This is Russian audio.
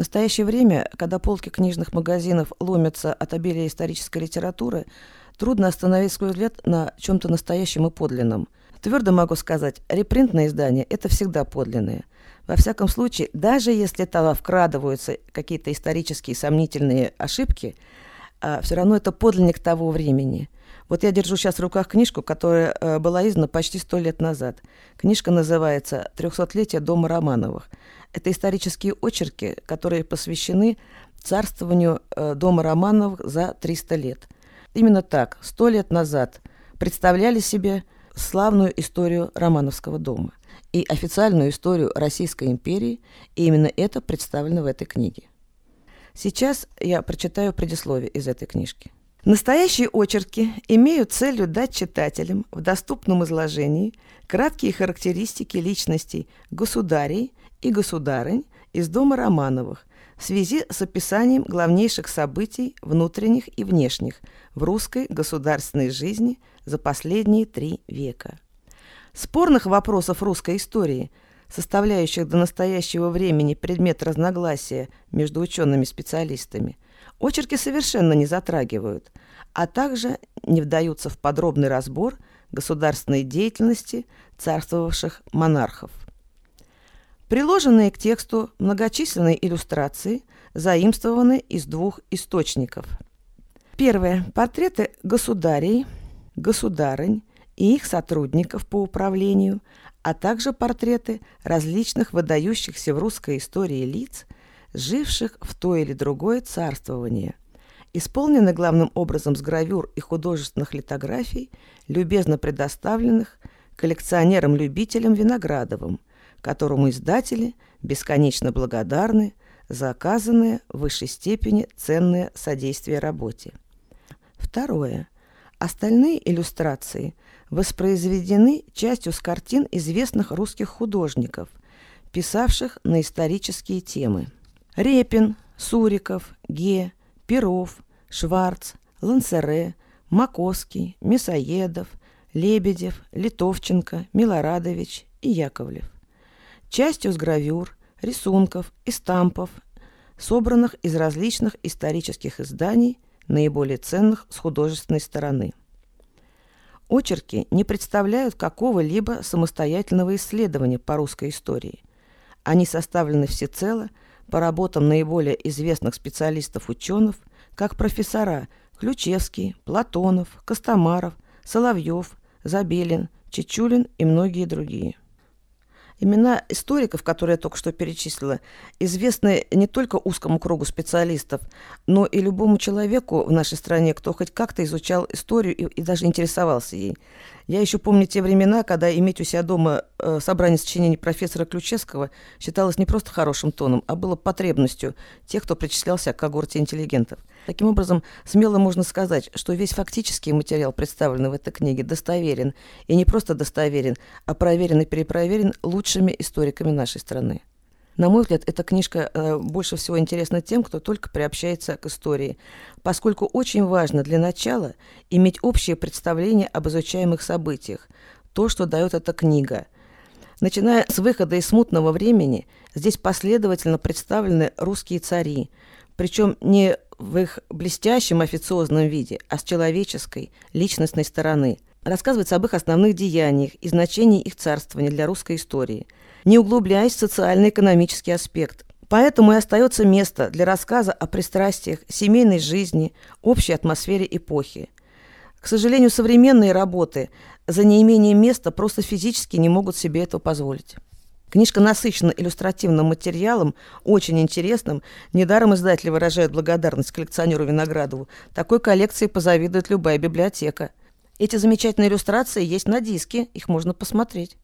настоящее время, когда полки книжных магазинов ломятся от обилия исторической литературы, трудно остановить свой взгляд на чем-то настоящем и подлинном. Твердо могу сказать, репринтные издания – это всегда подлинные. Во всяком случае, даже если там вкрадываются какие-то исторические сомнительные ошибки, все равно это подлинник того времени. Вот я держу сейчас в руках книжку, которая э, была издана почти сто лет назад. Книжка называется «Трехсотлетие дома Романовых». Это исторические очерки, которые посвящены царствованию э, дома Романовых за 300 лет. Именно так, сто лет назад представляли себе славную историю Романовского дома и официальную историю Российской империи, и именно это представлено в этой книге. Сейчас я прочитаю предисловие из этой книжки. Настоящие очерки имеют целью дать читателям в доступном изложении краткие характеристики личностей государей и государынь из дома Романовых в связи с описанием главнейших событий внутренних и внешних в русской государственной жизни за последние три века. Спорных вопросов русской истории, составляющих до настоящего времени предмет разногласия между учеными-специалистами, очерки совершенно не затрагивают, а также не вдаются в подробный разбор государственной деятельности царствовавших монархов. Приложенные к тексту многочисленные иллюстрации заимствованы из двух источников. Первое. Портреты государей, государынь и их сотрудников по управлению, а также портреты различных выдающихся в русской истории лиц, живших в то или другое царствование, исполнены главным образом с гравюр и художественных литографий, любезно предоставленных коллекционерам-любителям Виноградовым, которому издатели бесконечно благодарны за оказанное в высшей степени ценное содействие работе. Второе. Остальные иллюстрации воспроизведены частью с картин известных русских художников, писавших на исторические темы. Репин, Суриков, Ге, Перов, Шварц, Лансере, Маковский, Мясоедов, Лебедев, Литовченко, Милорадович и Яковлев. Частью с гравюр, рисунков и стампов, собранных из различных исторических изданий – наиболее ценных с художественной стороны. Очерки не представляют какого-либо самостоятельного исследования по русской истории. Они составлены всецело по работам наиболее известных специалистов-ученых, как профессора Ключевский, Платонов, Костомаров, Соловьев, Забелин, Чечулин и многие другие. Имена историков, которые я только что перечислила, известны не только узкому кругу специалистов, но и любому человеку в нашей стране, кто хоть как-то изучал историю и, и даже интересовался ей. Я еще помню те времена, когда иметь у себя дома э, собрание сочинений профессора Ключевского считалось не просто хорошим тоном, а было потребностью тех, кто причислялся к когорте интеллигентов. Таким образом, смело можно сказать, что весь фактический материал, представленный в этой книге, достоверен. И не просто достоверен, а проверен и перепроверен лучшими историками нашей страны. На мой взгляд, эта книжка э, больше всего интересна тем, кто только приобщается к истории, поскольку очень важно для начала иметь общее представление об изучаемых событиях, то, что дает эта книга. Начиная с выхода из смутного времени, здесь последовательно представлены русские цари, причем не в их блестящем официозном виде, а с человеческой, личностной стороны. Рассказывается об их основных деяниях и значении их царствования для русской истории, не углубляясь в социально-экономический аспект. Поэтому и остается место для рассказа о пристрастиях, семейной жизни, общей атмосфере эпохи. К сожалению, современные работы за неимением места просто физически не могут себе этого позволить. Книжка насыщена иллюстративным материалом, очень интересным. Недаром издатели выражают благодарность коллекционеру Виноградову. Такой коллекции позавидует любая библиотека. Эти замечательные иллюстрации есть на диске, их можно посмотреть.